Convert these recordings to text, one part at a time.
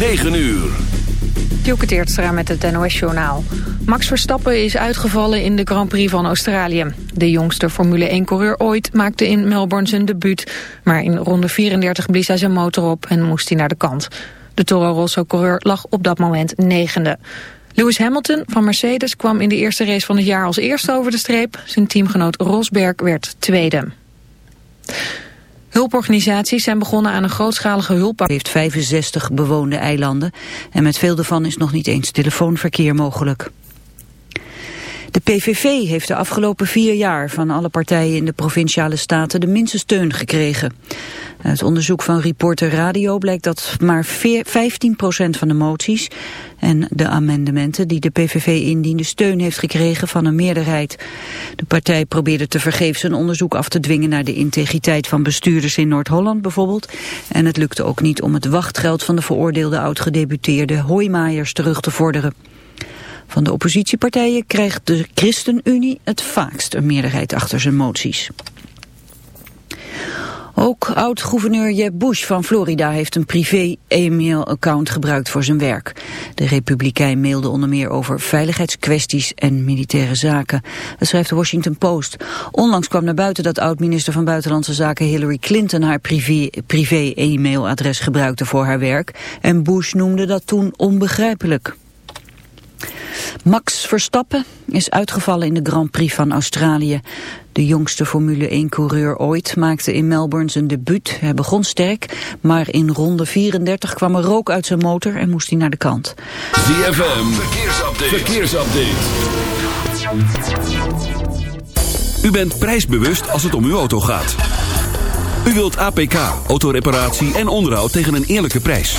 9 uur. Dielke Teertstra met het NOS-journaal. Max Verstappen is uitgevallen in de Grand Prix van Australië. De jongste Formule 1-coureur ooit maakte in Melbourne zijn debuut. Maar in ronde 34 blies hij zijn motor op en moest hij naar de kant. De Toro Rosso-coureur lag op dat moment negende. Lewis Hamilton van Mercedes kwam in de eerste race van het jaar als eerste over de streep. Zijn teamgenoot Rosberg werd tweede. Hulporganisaties zijn begonnen aan een grootschalige hulp. Het heeft 65 bewoonde eilanden en met veel daarvan is nog niet eens telefoonverkeer mogelijk. De PVV heeft de afgelopen vier jaar van alle partijen in de provinciale staten de minste steun gekregen. Uit onderzoek van Reporter Radio blijkt dat maar 15% van de moties en de amendementen die de PVV indiende steun heeft gekregen van een meerderheid. De partij probeerde te vergeefs een onderzoek af te dwingen naar de integriteit van bestuurders in Noord-Holland bijvoorbeeld. En het lukte ook niet om het wachtgeld van de veroordeelde oud-gedeputeerde Hoijmaijers terug te vorderen. Van de oppositiepartijen krijgt de ChristenUnie het vaakst een meerderheid achter zijn moties. Ook oud-gouverneur Jeb Bush van Florida heeft een privé-e-mail-account gebruikt voor zijn werk. De republikein mailde onder meer over veiligheidskwesties en militaire zaken. Dat schrijft de Washington Post. Onlangs kwam naar buiten dat oud-minister van Buitenlandse Zaken Hillary Clinton haar privé-e-mailadres gebruikte voor haar werk. En Bush noemde dat toen onbegrijpelijk. Max Verstappen is uitgevallen in de Grand Prix van Australië. De jongste Formule 1-coureur ooit maakte in Melbourne zijn debuut. Hij begon sterk, maar in ronde 34 kwam er rook uit zijn motor en moest hij naar de kant. ZFM, verkeersupdate. verkeersupdate. U bent prijsbewust als het om uw auto gaat. U wilt APK, autoreparatie en onderhoud tegen een eerlijke prijs.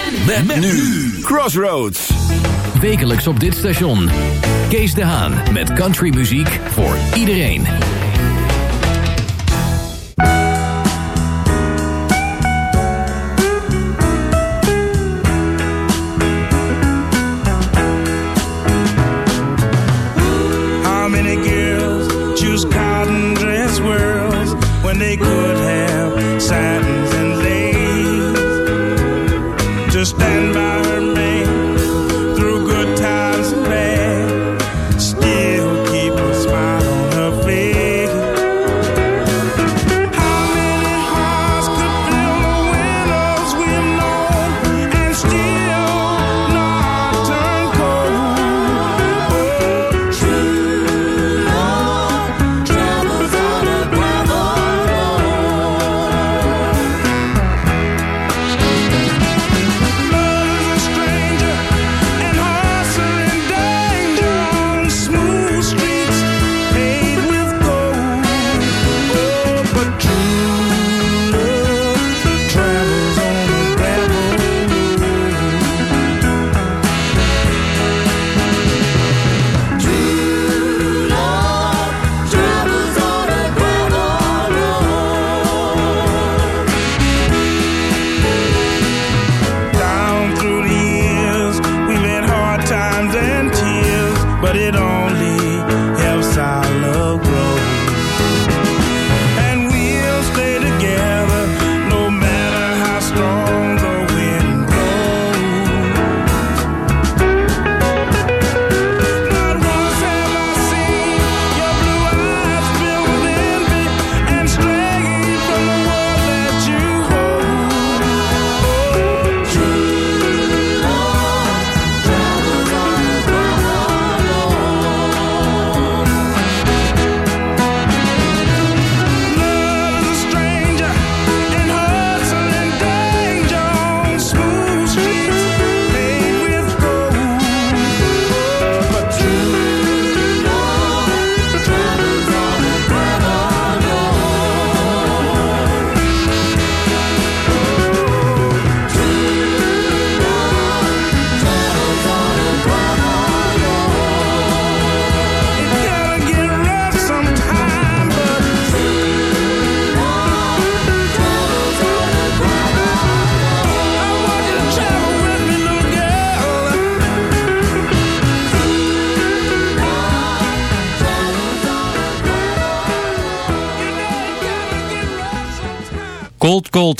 Met, met nu Crossroads. Wekelijks op dit station. Kees de Haan met countrymuziek voor iedereen. How many girls choose cotton dress whirls when they could have satins Stand by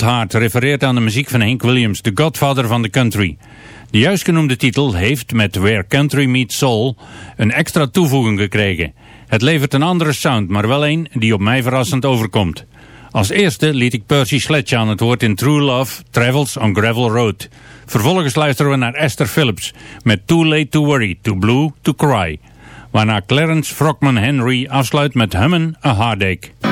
Heart refereert aan de muziek van Hank Williams, de godfather van de country. De juist genoemde titel heeft met Where Country Meets Soul een extra toevoeging gekregen. Het levert een andere sound, maar wel een die op mij verrassend overkomt. Als eerste liet ik Percy Sledge aan het woord in True Love Travels on Gravel Road. Vervolgens luisteren we naar Esther Phillips met Too Late to Worry, Too Blue to Cry. Waarna Clarence Frogman Henry afsluit met Hummen a Heartache.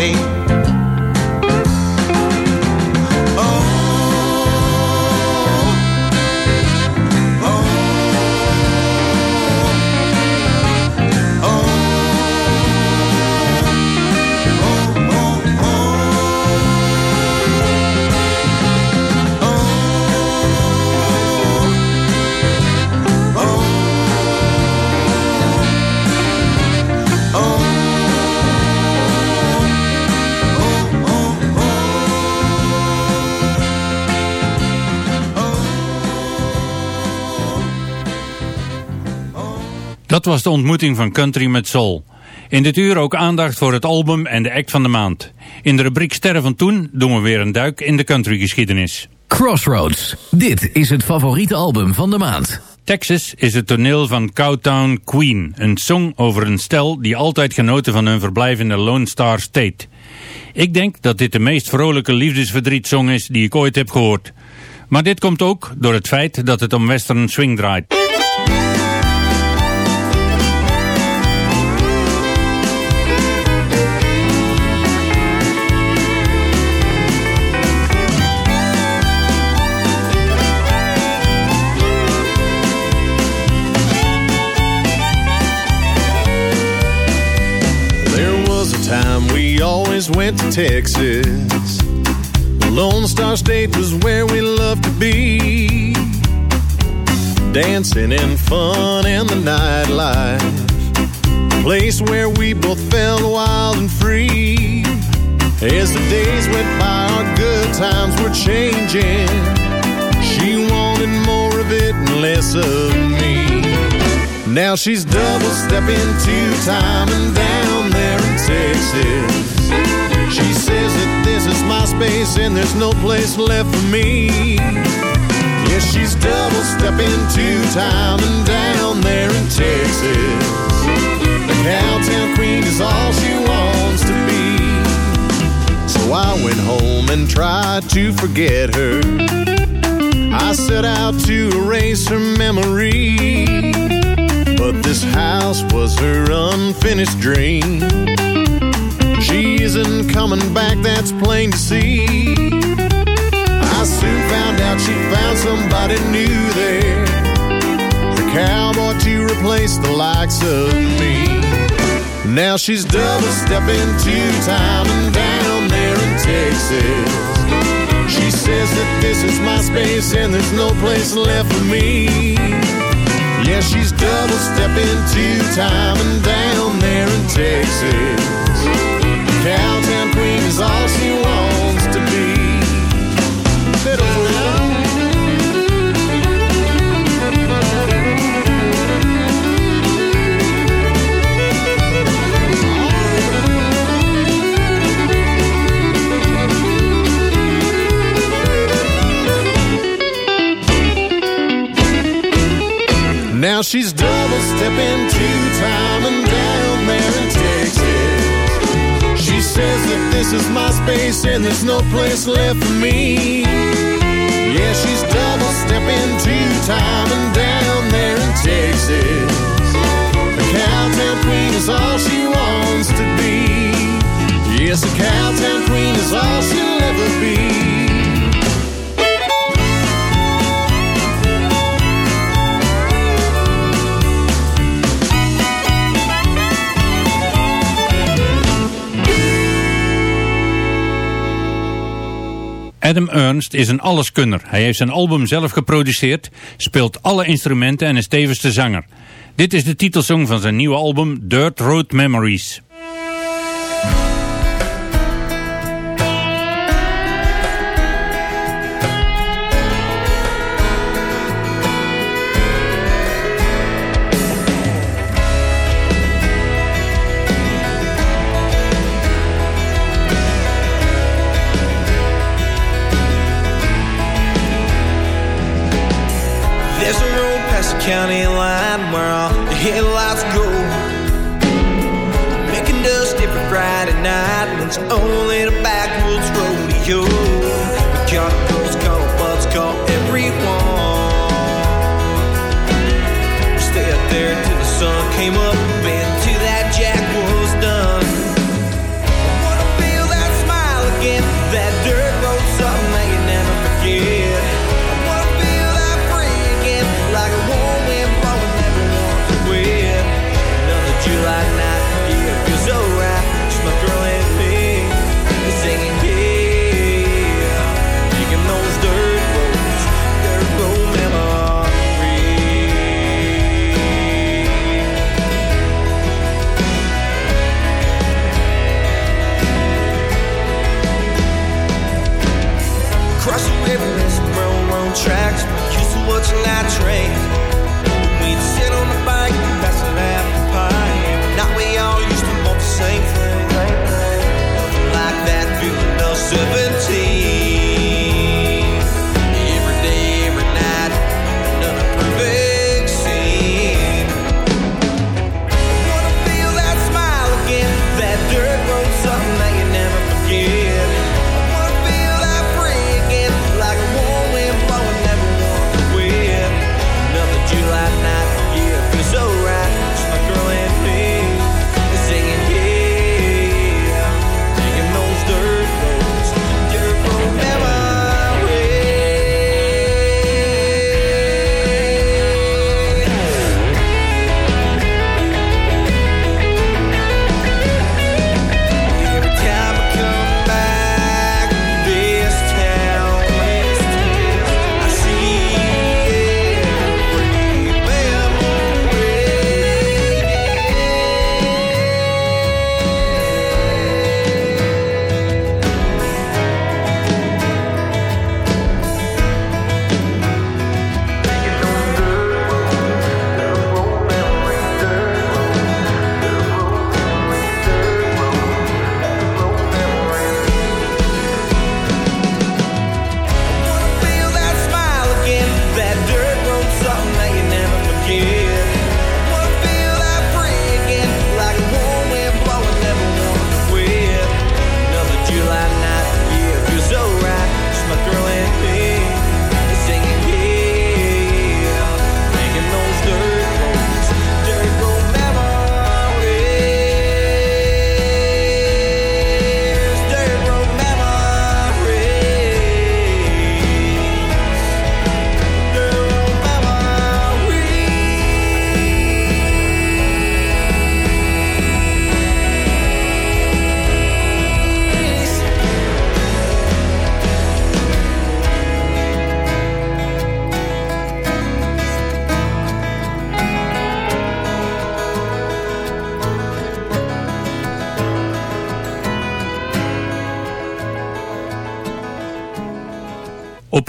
morning. Dat was de ontmoeting van Country met Soul. In dit uur ook aandacht voor het album en de act van de maand. In de rubriek Sterren van Toen doen we weer een duik in de countrygeschiedenis. Crossroads. Dit is het favoriete album van de maand. Texas is het toneel van Cowtown Queen, een song over een stel die altijd genoten van hun verblijf in de Lone Star State. Ik denk dat dit de meest vrolijke liefdesverdrietsong is die ik ooit heb gehoord. Maar dit komt ook door het feit dat het om western swing draait. Always went to Texas. The Lone Star State was where we loved to be. Dancing and fun and the nightlife. A place where we both felt wild and free. As the days went by, our good times were changing. She wanted more of it and less of me. Now she's double stepping two time and down there in Texas. She says that this is my space and there's no place left for me. Yes, she's double stepping two time and down there in Texas. The Cowtown Queen is all she wants to be. So I went home and tried to forget her. I set out to erase her memory. But this house was her unfinished dream. Isn't coming back, that's plain to see. I soon found out she found somebody new there. The cowboy to replace the likes of me. Now she's double stepping two time and down there in Texas. She says that this is my space and there's no place left for me. Yeah, she's double stepping two time and down there in Texas. Cowtown queen is all she wants to be. Now she's double stepping two time and down there in says that this is my space and there's no place left for me. Yeah, she's double stepping two time and down there in Texas. The cowtown queen is all she wants to be. Yes, the cowtown queen is all she'll ever be. Adam Ernst is een alleskunner. Hij heeft zijn album zelf geproduceerd, speelt alle instrumenten en is tevens zanger. Dit is de titelsong van zijn nieuwe album Dirt Road Memories. County line where all the headlights go. Making dust every Friday night, and it's only the backwoods rodeo.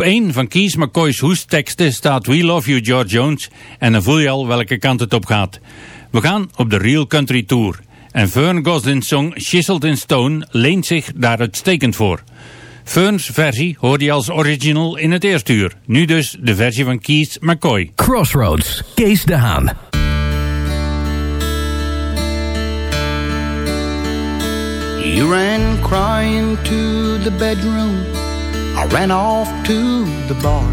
Op één van Kees McCoy's hoesteksten staat We Love You George Jones en dan voel je al welke kant het op gaat. We gaan op de Real Country Tour en Fern Goslin's song Chiseled in Stone leent zich daar uitstekend voor. Fern's versie hoorde je als original in het eerste uur. Nu dus de versie van Keith McCoy. Crossroads, Kees de Haan. You ran crying to the bedroom. I ran off to the bar.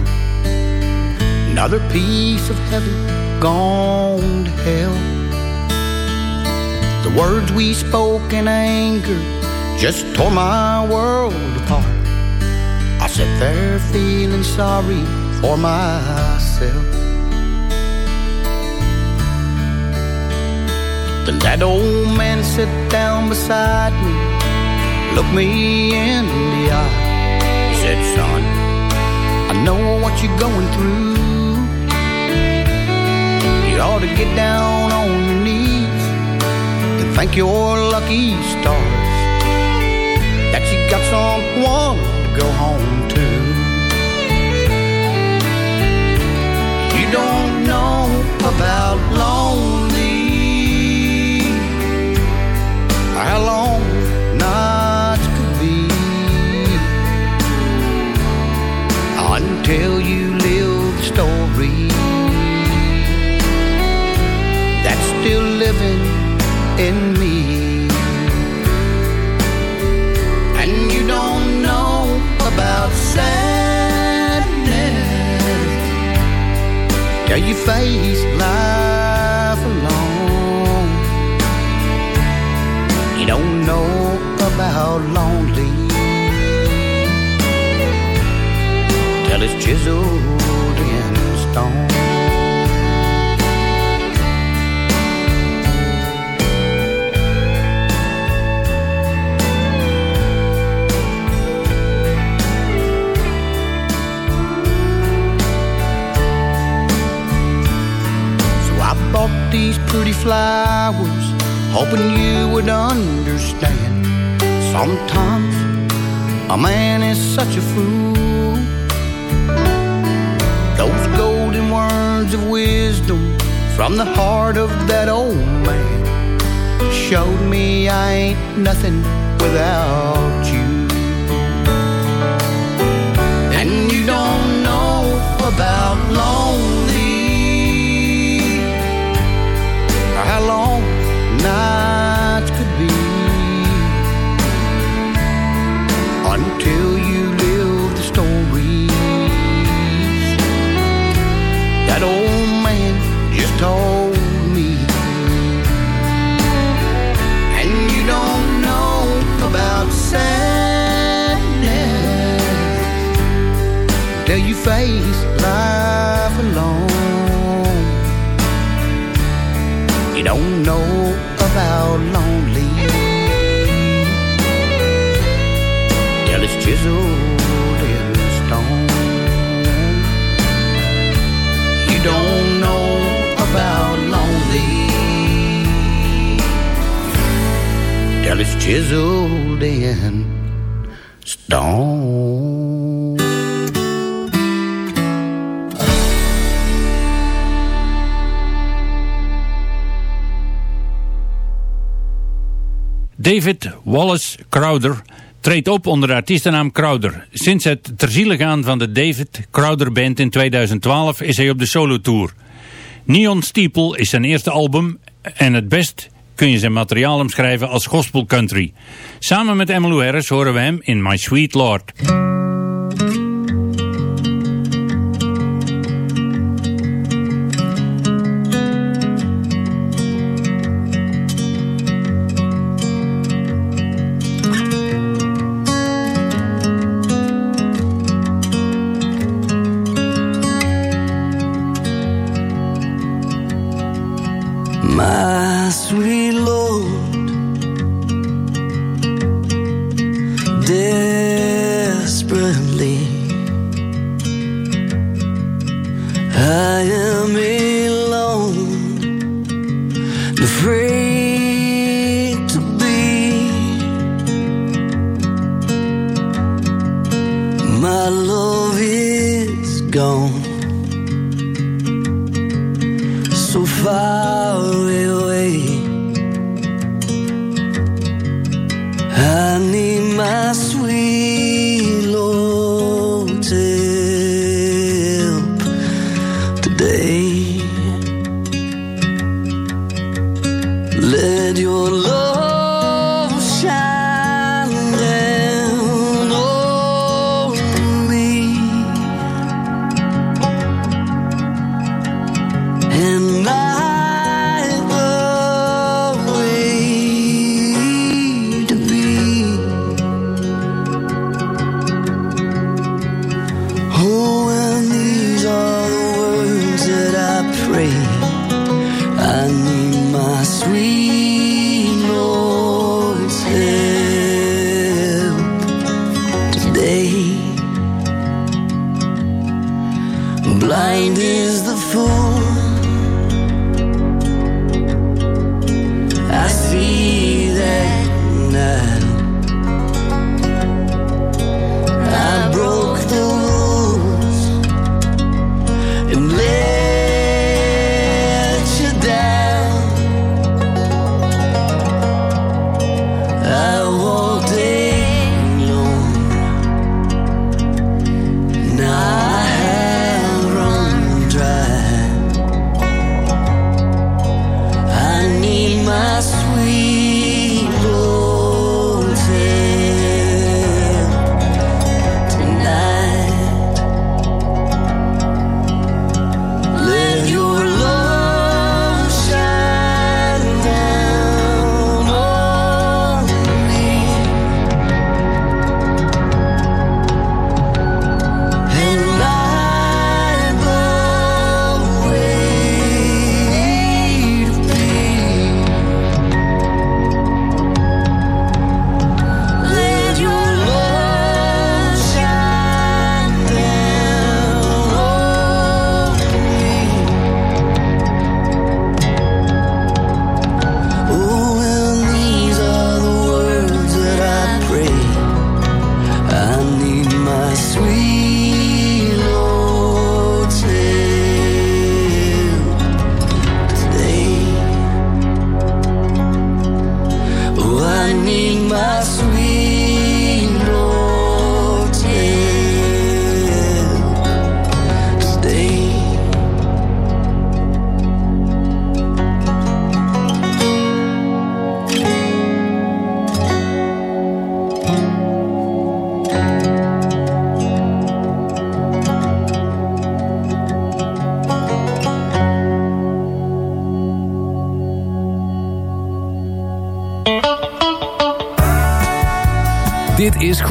Another piece of heaven gone to hell. The words we spoke in anger just tore my world apart. I sat there feeling sorry for myself. Then that old man sat down beside me, looked me in the eye. Said, Son, I know what you're going through. You ought to get down on your knees and thank your lucky stars that you got someone to go home to. In me. And you don't know about sadness till you face life alone. You don't know about lonely till it's chiseled in stone. These pretty flowers, hoping you would understand. Sometimes a man is such a fool. Those golden words of wisdom from the heart of that old man showed me I ain't nothing without you. And you don't know about lonely till you face life alone. You don't know about lonely till it's chiseled in stone. You don't know about lonely till it's chiseled in stone. David Wallace Crowder treedt op onder de artiestennaam Crowder. Sinds het terziele gaan van de David Crowder Band in 2012 is hij op de solo-tour. Neon Steeple is zijn eerste album en het best kun je zijn materiaal omschrijven als gospel country. Samen met Emmylou Harris horen we hem in My Sweet Lord. far.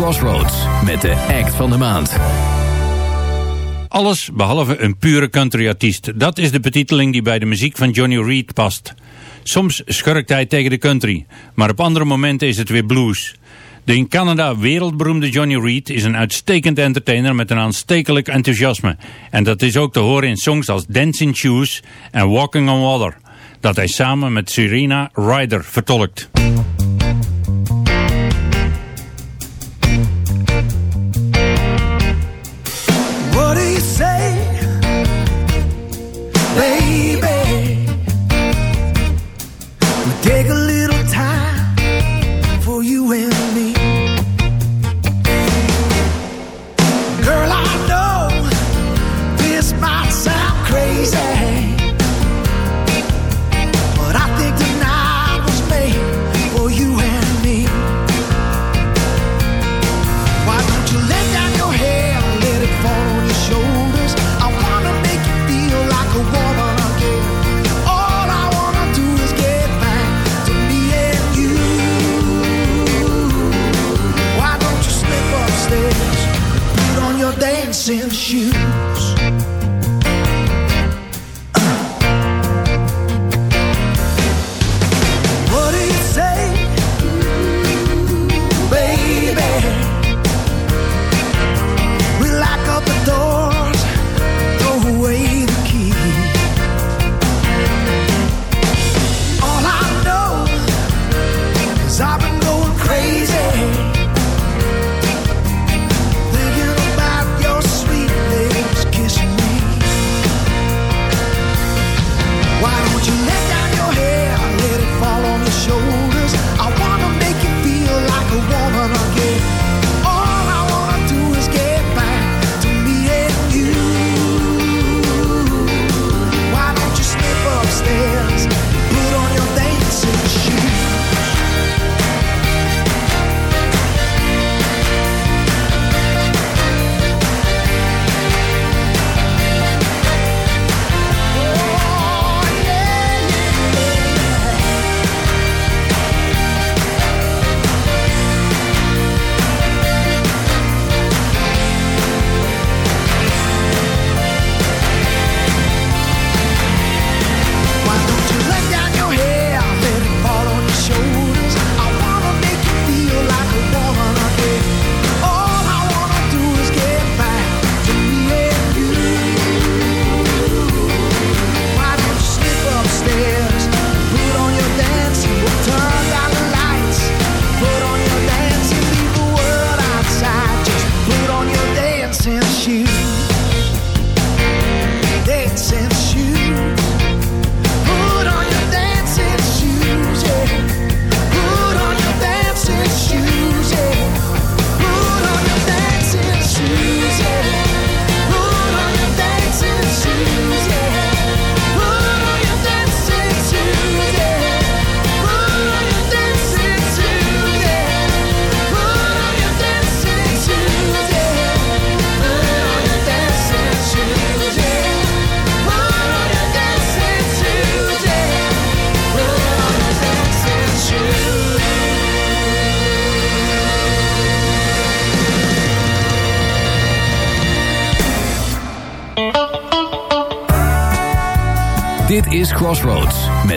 Crossroads met de act van de maand. Alles behalve een pure country-artiest. Dat is de betiteling die bij de muziek van Johnny Reed past. Soms schurkt hij tegen de country, maar op andere momenten is het weer blues. De in Canada wereldberoemde Johnny Reed is een uitstekend entertainer met een aanstekelijk enthousiasme. En dat is ook te horen in songs als Dancing Shoes en Walking on Water, dat hij samen met Serena Ryder vertolkt. baby.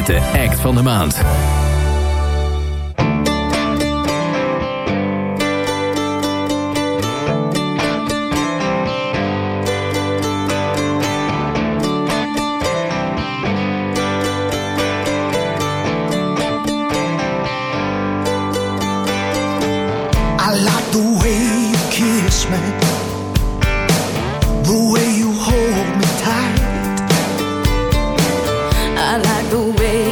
de Act van de Maand. the way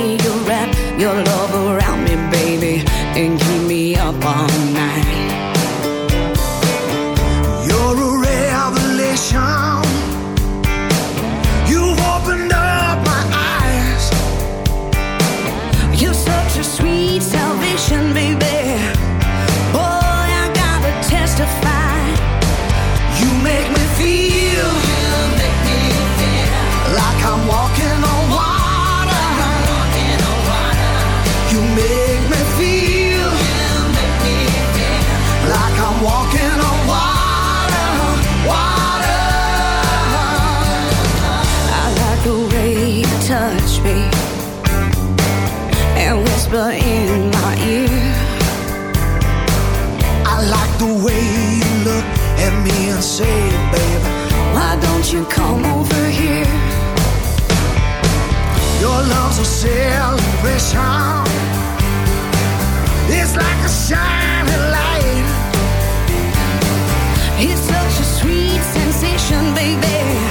celebration. It's like a shining light. It's such a sweet sensation, baby.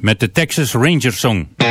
Met de Texas Ranger Song.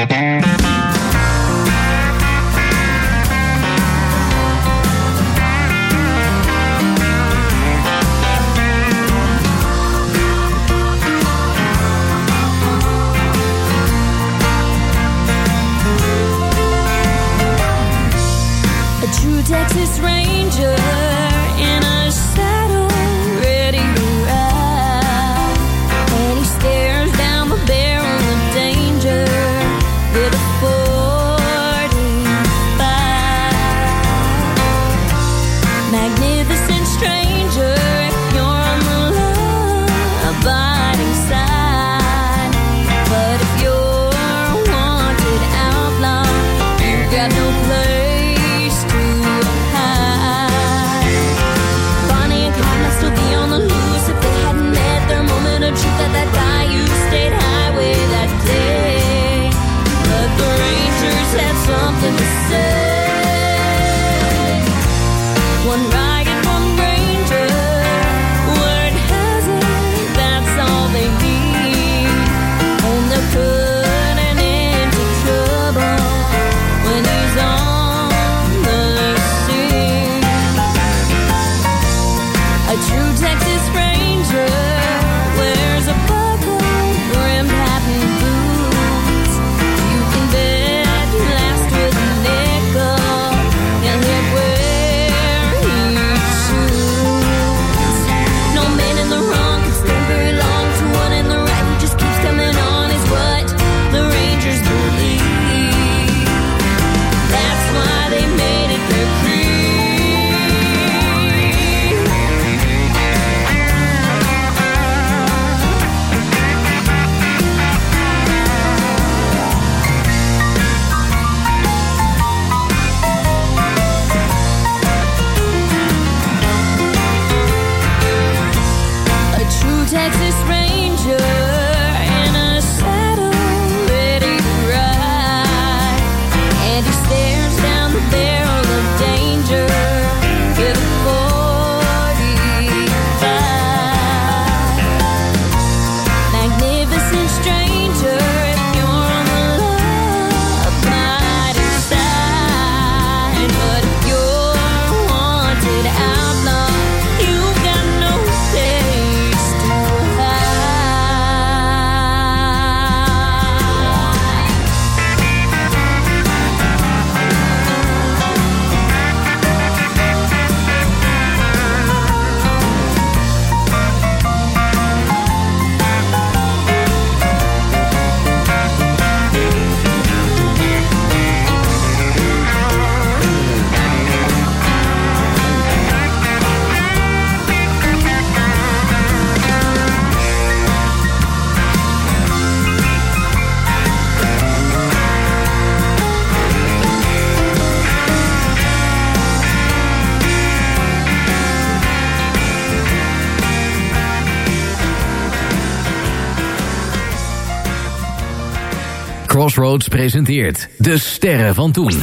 Crossroads presenteert De Sterren van Toen.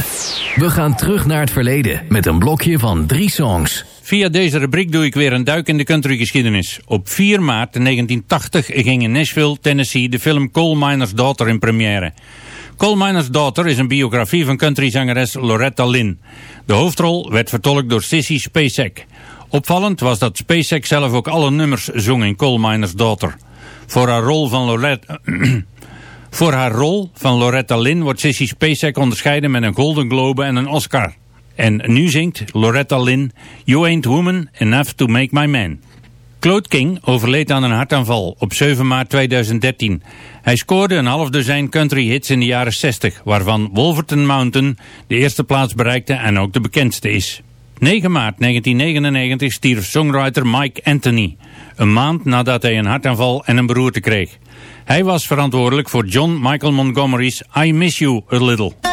We gaan terug naar het verleden met een blokje van drie songs. Via deze rubriek doe ik weer een duik in de countrygeschiedenis. Op 4 maart 1980 ging in Nashville, Tennessee de film Coal Miner's Daughter in première. Coal Miner's Daughter is een biografie van countryzangeres Loretta Lynn. De hoofdrol werd vertolkt door Sissy Spacek. Opvallend was dat Spacek zelf ook alle nummers zong in Coal Miner's Daughter. Voor haar rol van Loretta... Voor haar rol van Loretta Lynn wordt Sissy Spacek onderscheiden met een Golden Globe en een Oscar. En nu zingt Loretta Lynn You Ain't Woman Enough to Make My Man. Claude King overleed aan een hartaanval op 7 maart 2013. Hij scoorde een half dozijn country hits in de jaren 60, waarvan Wolverton Mountain de eerste plaats bereikte en ook de bekendste is. 9 maart 1999 stierf songwriter Mike Anthony, een maand nadat hij een hartaanval en een beroerte kreeg. Hij was verantwoordelijk voor John Michael Montgomery's I Miss You A Little.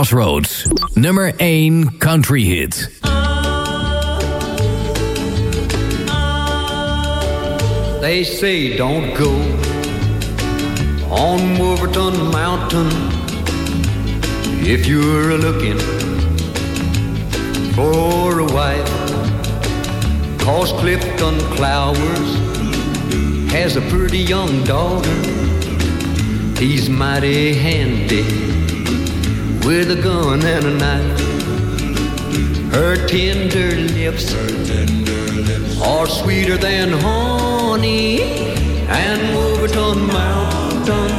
Crossroads, nummer 1 country hit. They say don't go on Wolverton Mountain if you're looking for a wife. Cause Clifton Clowers has a pretty young daughter. He's mighty handy with a gun and a knife. Her tender lips, are sweeter than honey, and Wolverton Mountain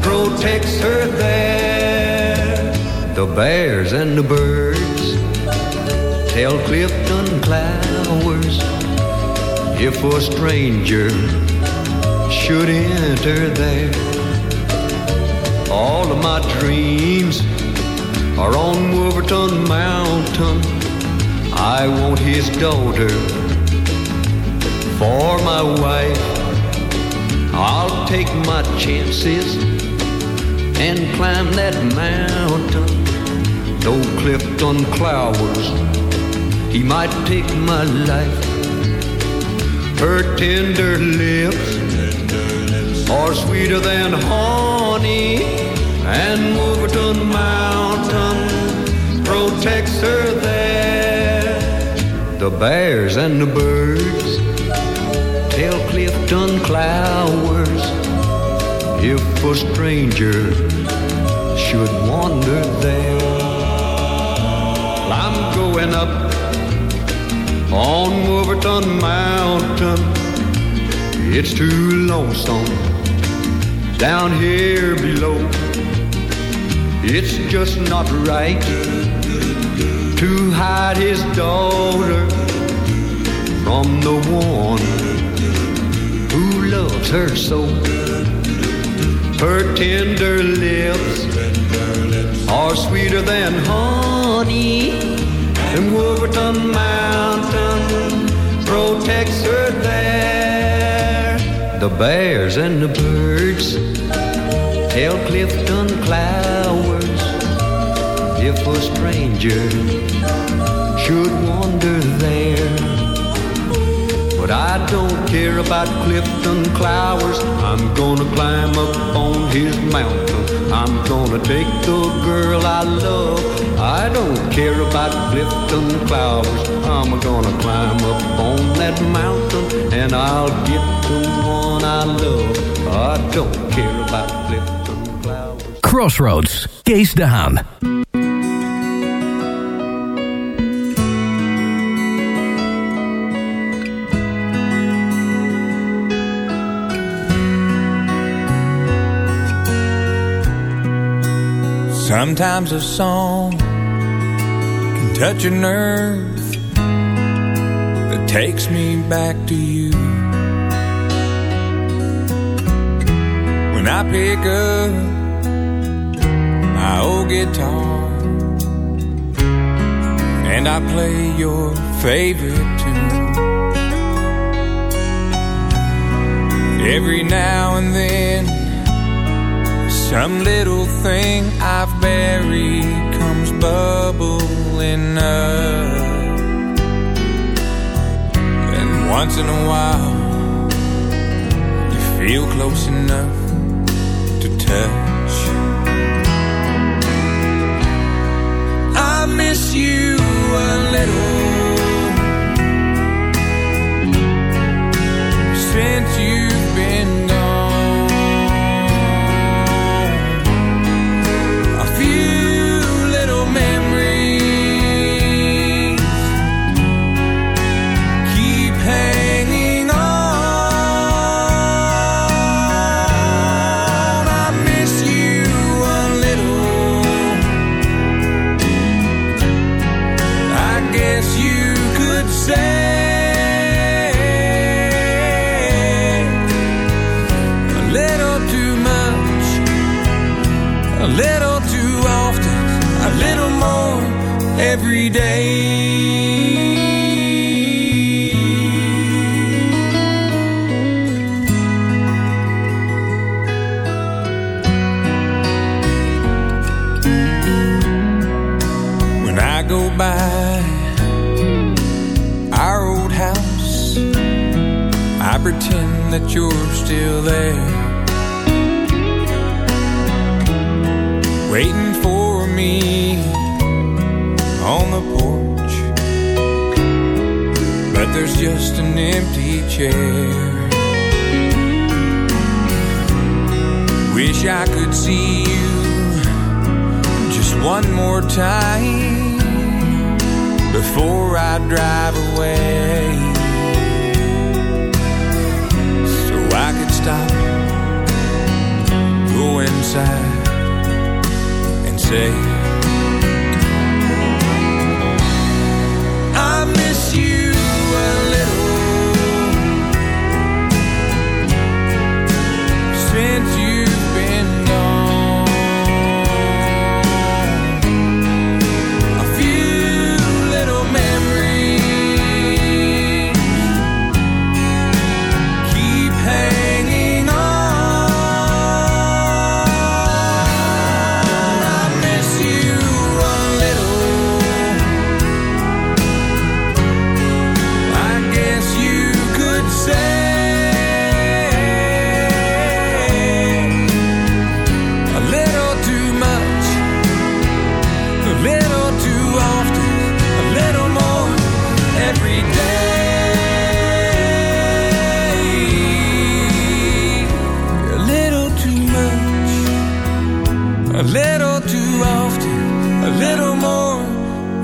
protects her there. The bears and the birds tell Clifton Clowers if a stranger should enter there. All of my dreams are on Wolverton Mountain. I want his daughter for my wife. I'll take my chances and climb that mountain. Though Clifton Clowers, he might take my life. Her tender lips are sweeter than honey, and Wolverton Mountain protects her there. The bears and the birds tell Clifton Clowers if a stranger should wander there. I'm going up on Wolverton Mountain. It's too lonesome down here below. It's just not right to hide his daughter from the one who loves her so. Her tender lips are sweeter than honey, and Wolverton Mountain protects her there. The bears and the birds tell Clifton if a stranger should wander there. But I don't care about Clifton Clowers. I'm gonna climb up on his mountain. I'm gonna take the girl I love. I don't care about Clifton Clowers. I'm gonna climb up on that mountain and I'll get the one I love. I don't care about Clifton Clowers. Crossroads, Kees Haan. Sometimes a song can touch a nerve that takes me back to you. When I pick up my old guitar and I play your favorite tune. Every now and then some little thing I've buried comes bubbling up. And once in a while, you feel close enough to touch. I miss you a little that you're still there. Waiting for me on the porch. But there's just an empty chair. Wish I could see you just one more time before I drive away. Stop, go inside, and say, I miss you a little. Since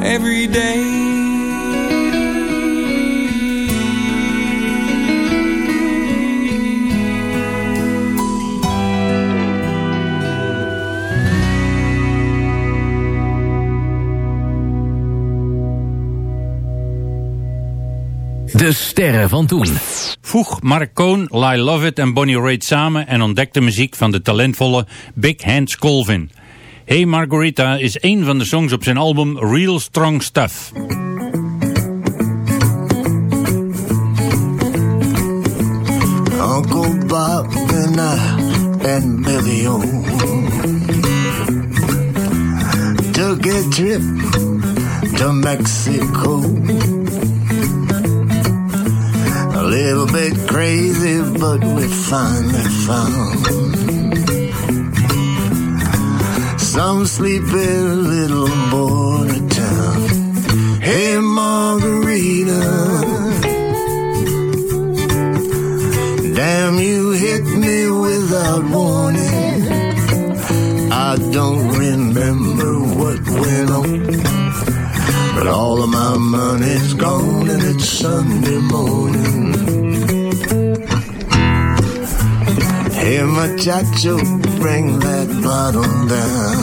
every day. De sterren van toen. Voeg Mark Cohn, Lyle Lovett en Bonnie Raitt samen en ontdek de muziek van de talentvolle Big Hands Colvin. Hey Margarita is een van de songs op zijn album Real Strong Stuff. Uncle Bob and I and Billy O took a trip to Mexico. A little bit crazy, but we finally found some sleepy little border town. Hey, Margarita. Damn, you hit me without warning. I don't remember what went on. But all of my money's gone and it's Sunday morning. Hey, muchacho, bring that bottle down.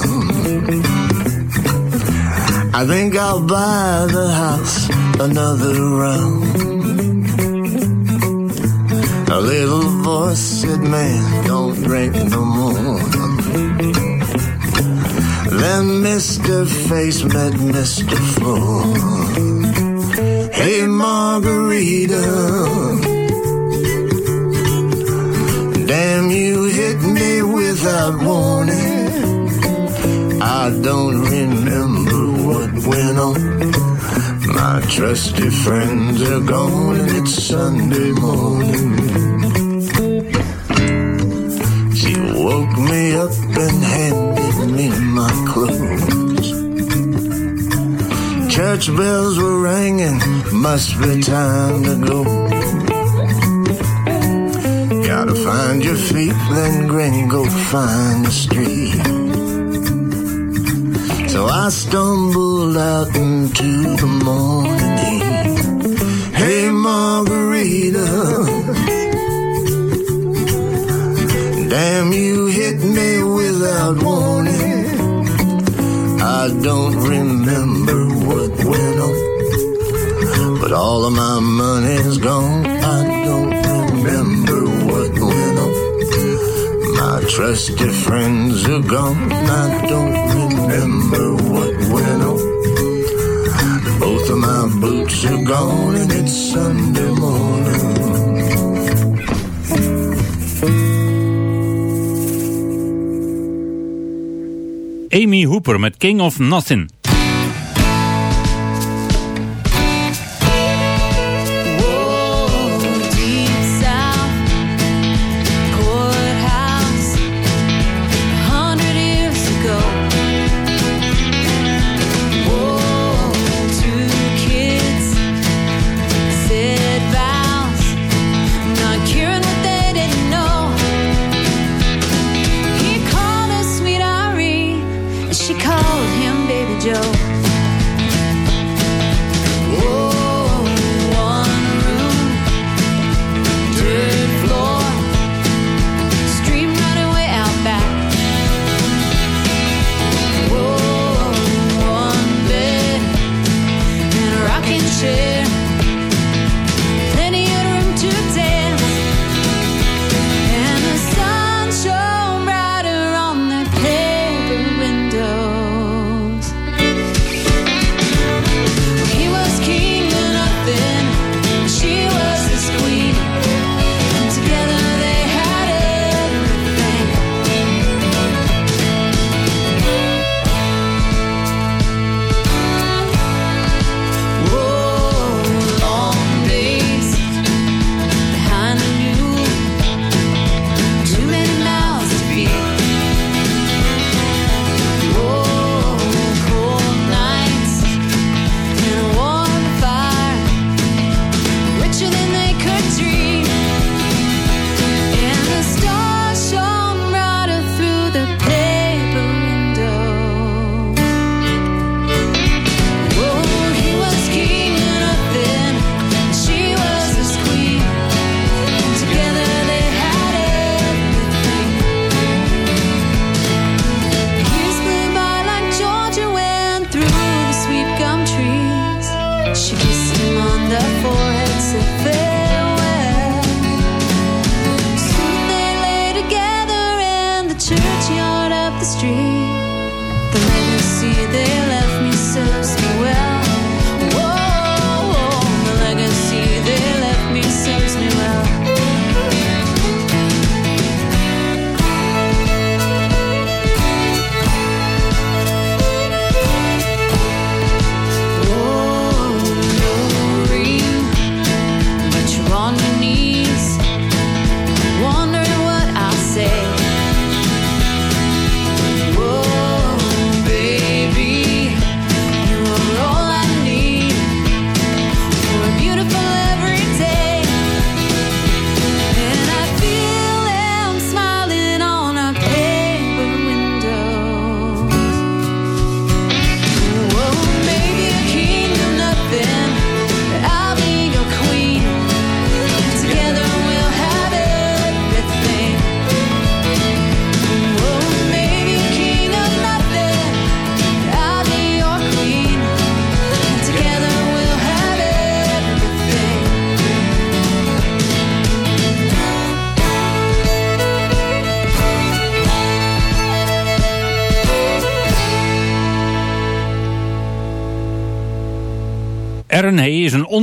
I think I'll buy the house another round. A little voice said, man, don't drink no more. Then Mr. Face met Mr. Floor. Hey, Margarita. Damn, you hit me without warning. I don't remember what went on. My trusty friends are gone and it's Sunday morning. She woke me up and handed me my clothes. Church bells were ringing, must be time to go. Find your feet, then grin, go find the street. So I stumbled out into the morning. Hey, Margarita. Damn, you hit me without warning. I don't remember what went on. But all of my money's gone. My trusty friends are gone. I don't remember what went on. Both of my boots are gone and it's Sunday morning. Amy Hooper met King of Nothing.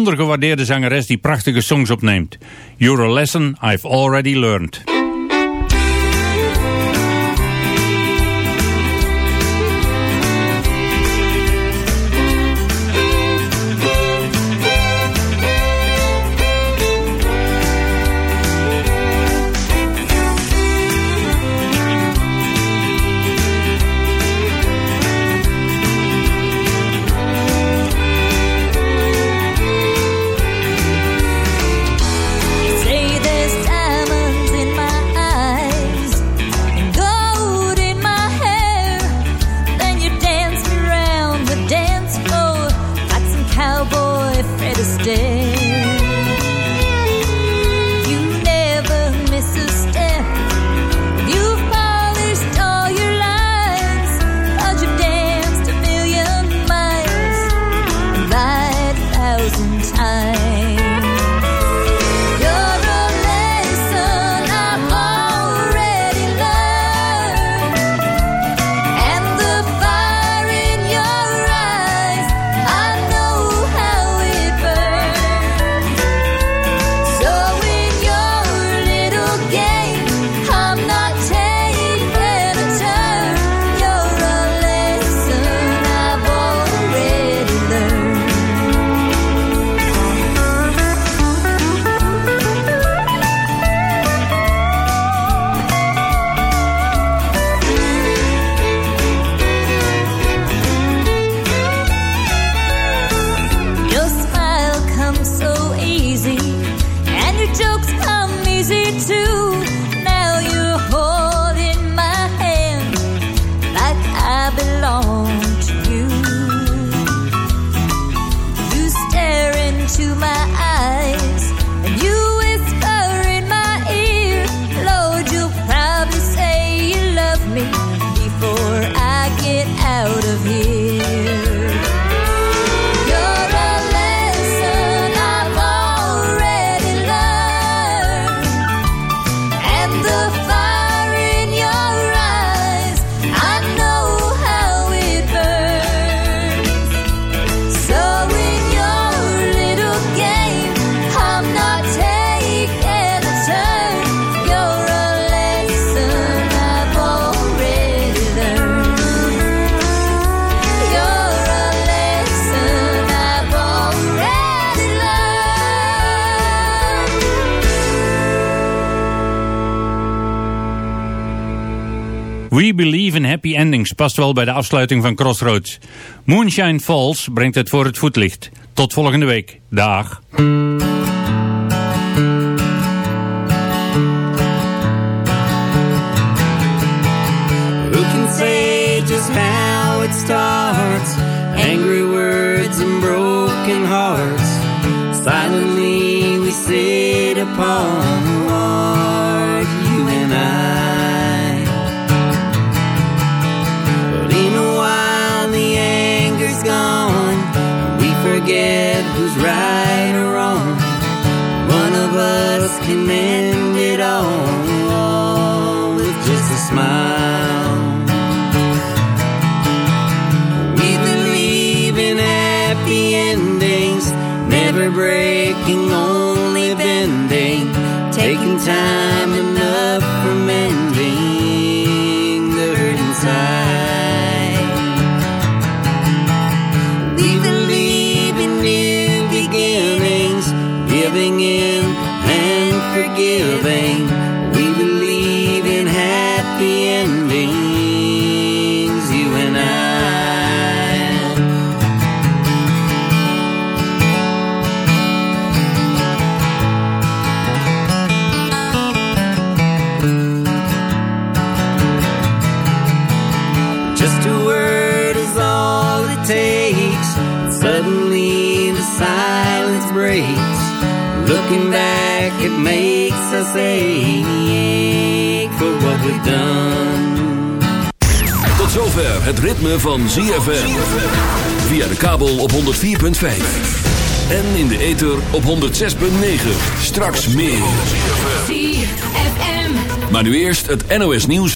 ondergewaardeerde zangeres die prachtige songs opneemt. You're a lesson I've already learned. Past wel bij de afsluiting van Crossroads. Moonshine Falls brengt het voor het voetlicht. Tot volgende week. Dag. starts Angry words and broken hearts Silently we sit upon smile. We believe in happy endings, never breaking, only bending, taking time Looking back, it makes us ache for what we've done. Tot zover het ritme van ZFM. Via de kabel op 104.5. En in de ether op 106.9. Straks meer. ZFM. Maar nu eerst het NOS nieuws.